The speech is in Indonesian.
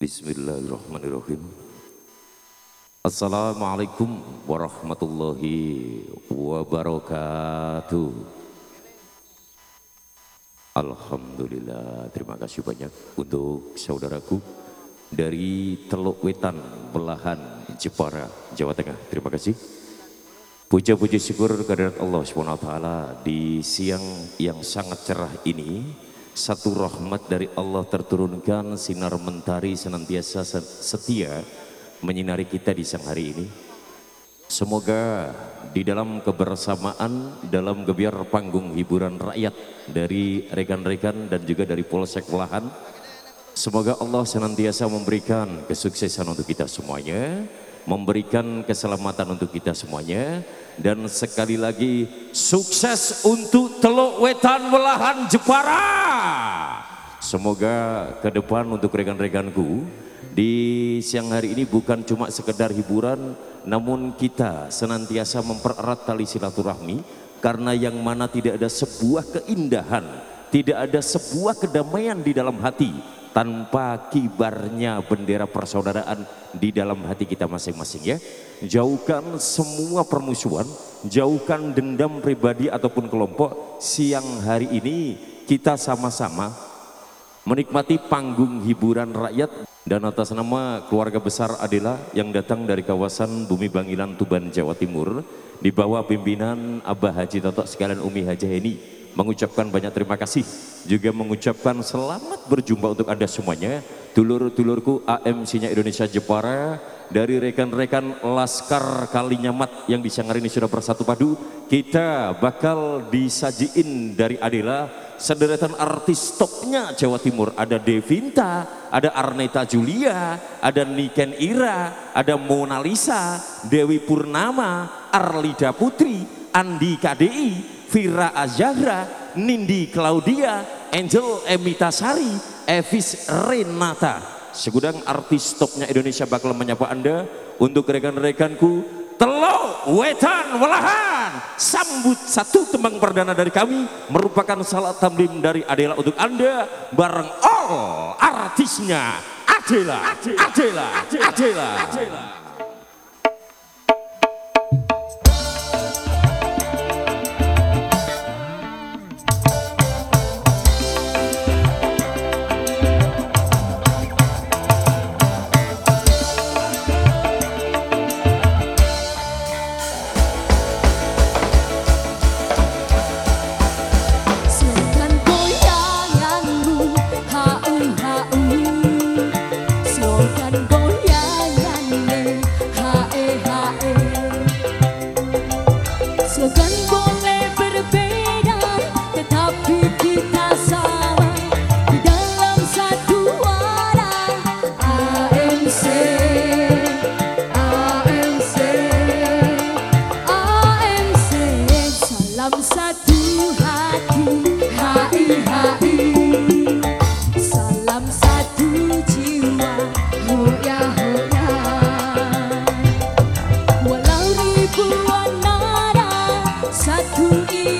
Bismillahirrahmanirrahim. Assalamualaikum warahmatullahi wabarakatuh. Alhamdulillah, terima kasih banyak untuk saudaraku dari Teluk Wetan, Belahan, Jepara, Jawa Tengah. Terima kasih. Puja-puji syukur kehadirat Allah SWT di siang yang sangat cerah ini satu rahmat dari Allah terturunkan sinar mentari senantiasa setia menyinari kita di siang hari ini. Semoga di dalam kebersamaan, dalam gebiar panggung hiburan rakyat dari rekan-rekan dan juga dari Polsek Welahan, semoga Allah senantiasa memberikan kesuksesan untuk kita semuanya, memberikan keselamatan untuk kita semuanya, dan sekali lagi sukses untuk Teluk Wetan Welahan Jepara. Semoga ke depan untuk rekan-rekanku di siang hari ini bukan cuma sekedar hiburan, namun kita senantiasa mempererat tali silaturahmi karena yang mana tidak ada sebuah keindahan, tidak ada sebuah kedamaian di dalam hati tanpa kibarnya bendera persaudaraan di dalam hati kita masing-masing ya. Jauhkan semua permusuhan, jauhkan dendam pribadi ataupun kelompok. Siang hari ini kita sama-sama menikmati panggung hiburan rakyat. Dan atas nama keluarga besar Adela yang datang dari kawasan Bumi Bangilan Tuban Jawa Timur di bawah pimpinan Abah Haji Toto sekalian Umi Haji Heni mengucapkan banyak terima kasih. Juga mengucapkan selamat berjumpa untuk Anda semuanya dulur-dulurku AMC-nya Indonesia Jepara dari rekan-rekan Laskar Kalinyamat yang di siang hari ini sudah bersatu padu kita bakal disajiin dari Adela sederetan artis topnya Jawa Timur. Ada Devinta, ada Arneta Julia, ada Niken Ira, ada Mona Lisa, Dewi Purnama, Arlida Putri, Andi KDI, Vira Azahra, Nindi Claudia, Angel Emita Sari, Evis Renata. Segudang artis topnya Indonesia bakal menyapa Anda untuk rekan-rekanku Teluk Wetan Welahan sambut satu tembang perdana dari kami merupakan salat tamlim dari Adela untuk Anda bareng all artisnya Adela Adela Adela, Adela. Adela. Who is